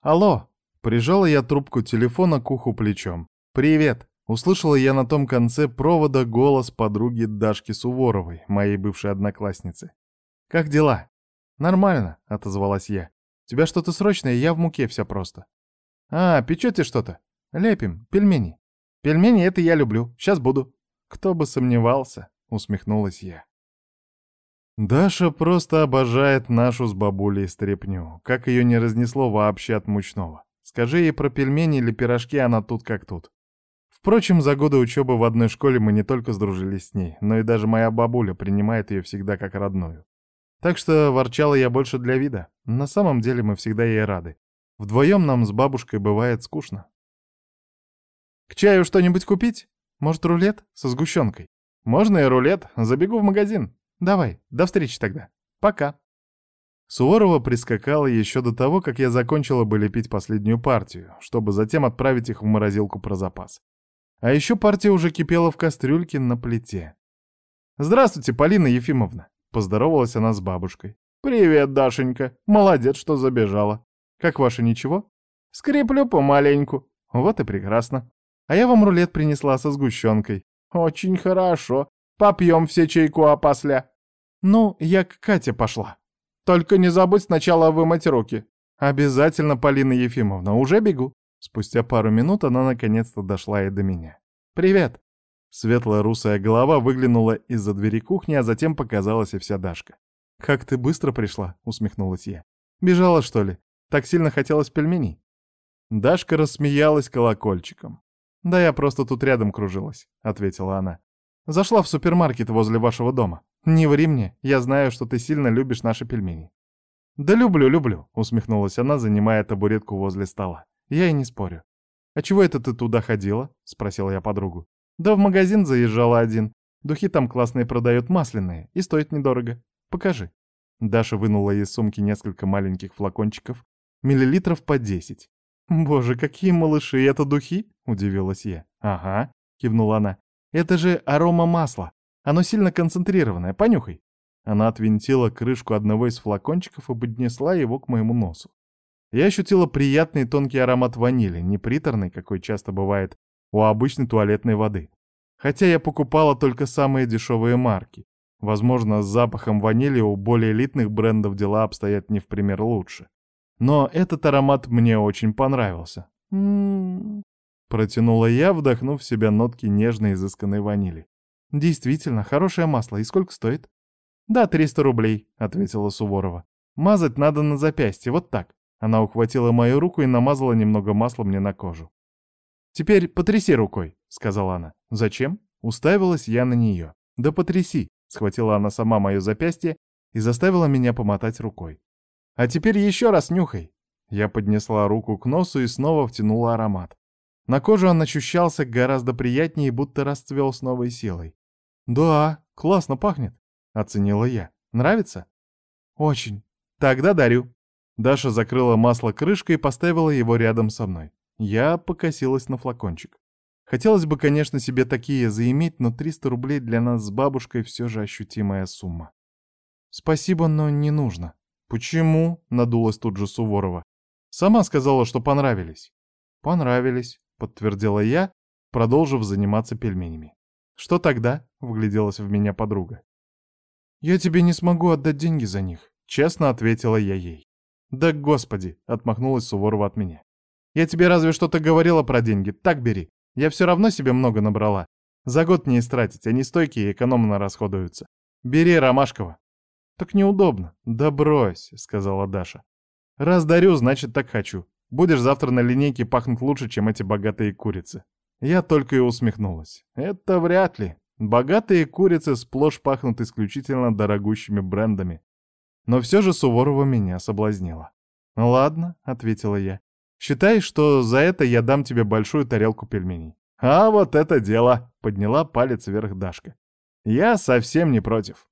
Алло! Прижала я трубку телефона к уху плечом. «Привет!» Услышала я на том конце провода голос подруги Дашки Суворовой, моей бывшей одноклассницы. «Как дела?» «Нормально», — отозвалась я. «У тебя что-то срочное, я в муке вся просто». «А, печете что-то?» «Лепим, пельмени». «Пельмени — это я люблю, сейчас буду». «Кто бы сомневался», — усмехнулась я. Даша просто обожает нашу с бабулей стряпню. Как ее не разнесло вообще от мучного. Скажи ей про пельмени или пирожки, она тут как тут. Впрочем, за годы учебы в одной школе мы не только сдружились с ней, но и даже моя бабуля принимает ее всегда как родную. Так что ворчала я больше для вида. На самом деле мы всегда ей рады. Вдвоем нам с бабушкой бывает скучно. «К чаю что-нибудь купить? Может, рулет со сгущенкой? Можно и рулет. Забегу в магазин. Давай, до встречи тогда. Пока». Суворова прискакала еще до того, как я закончила бы лепить последнюю партию, чтобы затем отправить их в морозилку про запас. А еще партия уже кипела в кастрюльке на плите. «Здравствуйте, Полина Ефимовна!» — поздоровалась она с бабушкой. «Привет, Дашенька! Молодец, что забежала. Как ваше ничего?» «Скреплю помаленьку. Вот и прекрасно. А я вам рулет принесла со сгущенкой. Очень хорошо. Попьем все чайку опосля». «Ну, я к Кате пошла. Только не забудь сначала вымыть руки». «Обязательно, Полина Ефимовна, уже бегу». Спустя пару минут она наконец-то дошла и до меня. «Привет!» Светлая русая голова выглянула из-за двери кухни, а затем показалась и вся Дашка. «Как ты быстро пришла?» — усмехнулась я. «Бежала, что ли? Так сильно хотелось пельменей?» Дашка рассмеялась колокольчиком. «Да я просто тут рядом кружилась», — ответила она. «Зашла в супермаркет возле вашего дома. Не ври мне, я знаю, что ты сильно любишь наши пельмени». «Да люблю, люблю», — усмехнулась она, занимая табуретку возле стола. Я и не спорю. «А чего это ты туда ходила?» — спросила я подругу. «Да в магазин заезжала один. Духи там классные продают, масляные, и стоят недорого. Покажи». Даша вынула из сумки несколько маленьких флакончиков, миллилитров по десять. «Боже, какие малыши, это духи?» — удивилась я. «Ага», — кивнула она. «Это же арома масла. Оно сильно концентрированное, понюхай». Она отвинтила крышку одного из флакончиков и поднесла его к моему носу. Я ощутила приятный тонкий аромат ванили, не приторный, какой часто бывает у обычной туалетной воды. Хотя я покупала только самые дешевые марки. Возможно, с запахом ванили у более элитных брендов дела обстоят не в пример лучше. Но этот аромат мне очень понравился. «М-м-м», протянула я, вдохнув в себя нотки нежной изысканной ванили. «Действительно, хорошее масло. И сколько стоит?» «Да, 300 рублей», — ответила Суворова. «Мазать надо на запястье, вот так. Она ухватила мою руку и намазала немного масла мне на кожу. «Теперь потряси рукой», — сказала она. «Зачем?» — уставилась я на нее. «Да потряси», — схватила она сама мое запястье и заставила меня помотать рукой. «А теперь еще раз нюхай». Я поднесла руку к носу и снова втянула аромат. На кожу он ощущался гораздо приятнее, будто расцвел с новой силой. «Да, классно пахнет», — оценила я. «Нравится?» «Очень. Тогда дарю». Даша закрыла масло крышкой и поставила его рядом со мной. Я покосилась на флакончик. Хотелось бы, конечно, себе такие заиметь, но 300 рублей для нас с бабушкой все же ощутимая сумма. «Спасибо, но не нужно». «Почему?» — надулась тут же Суворова. «Сама сказала, что понравились». «Понравились», — подтвердила я, продолжив заниматься пельменями. «Что тогда?» — вгляделась в меня подруга. «Я тебе не смогу отдать деньги за них», — честно ответила я ей. «Да господи!» — отмахнулась Суворова от меня. «Я тебе разве что-то говорила про деньги, так бери. Я все равно себе много набрала. За год не истратить, они стойкие и экономно расходуются. Бери, Ромашкова». «Так неудобно». «Да брось», — сказала Даша. «Раз дарю, значит так хочу. Будешь завтра на линейке пахнуть лучше, чем эти богатые курицы». Я только и усмехнулась. «Это вряд ли. Богатые курицы сплошь пахнут исключительно дорогущими брендами. Но все же Суворова меня соблазнила. «Ладно», — ответила я. «Считай, что за это я дам тебе большую тарелку пельменей». «А вот это дело!» — подняла палец вверх Дашка. «Я совсем не против».